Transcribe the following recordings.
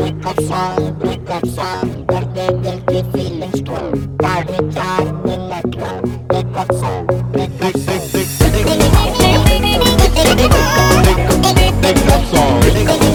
Big, up song, big, up song. big, big, big, big, big, big, big, big, big, big, big, big, big, big, big, big, up, big, big, big, big, big, up song.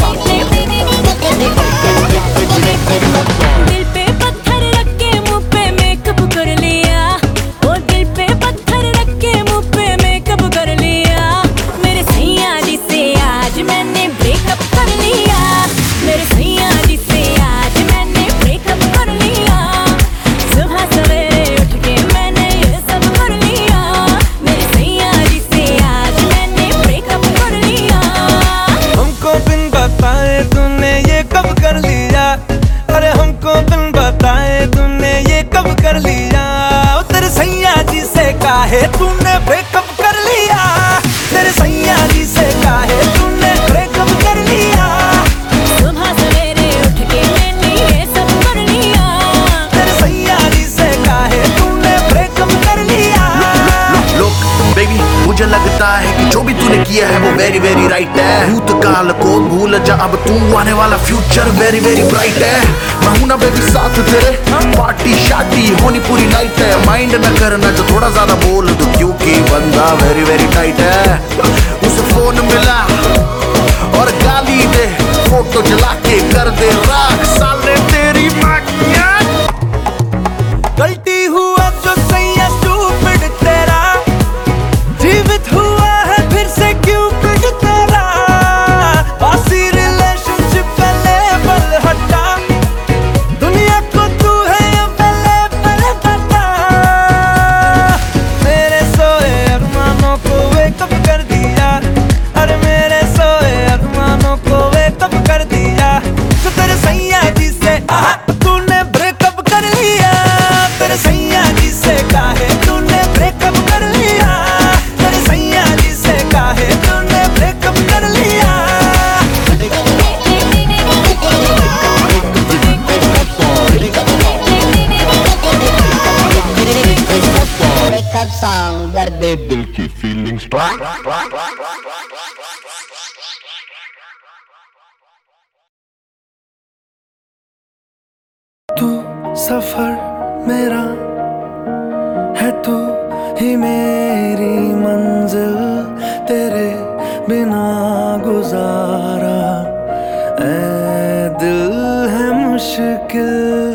से काहे तूने किया है वो very very right है। भूतकाल को भूल जा, अब तू आने वाला फ्यूचर वेरी वेरी ब्राइट है। मैं हूँ ना बेबी साथ तेरे। पार्टी शादी होनी पूरी नाइट है। माइंड न करना जो थोड़ा ज़्यादा बोल दो, क्योंकि बंदा वेरी वेरी टाइट है। उसे फ़ोन मिला और गाली दे फ़ोटो जला के कर दे राख दर्द दिल की फीलिंग स्ट्रांग तू सफ़र मेरा है, तू ही मेरी मंजिल, तेरे बिना गुजारा। ए दिल है मुश्किल।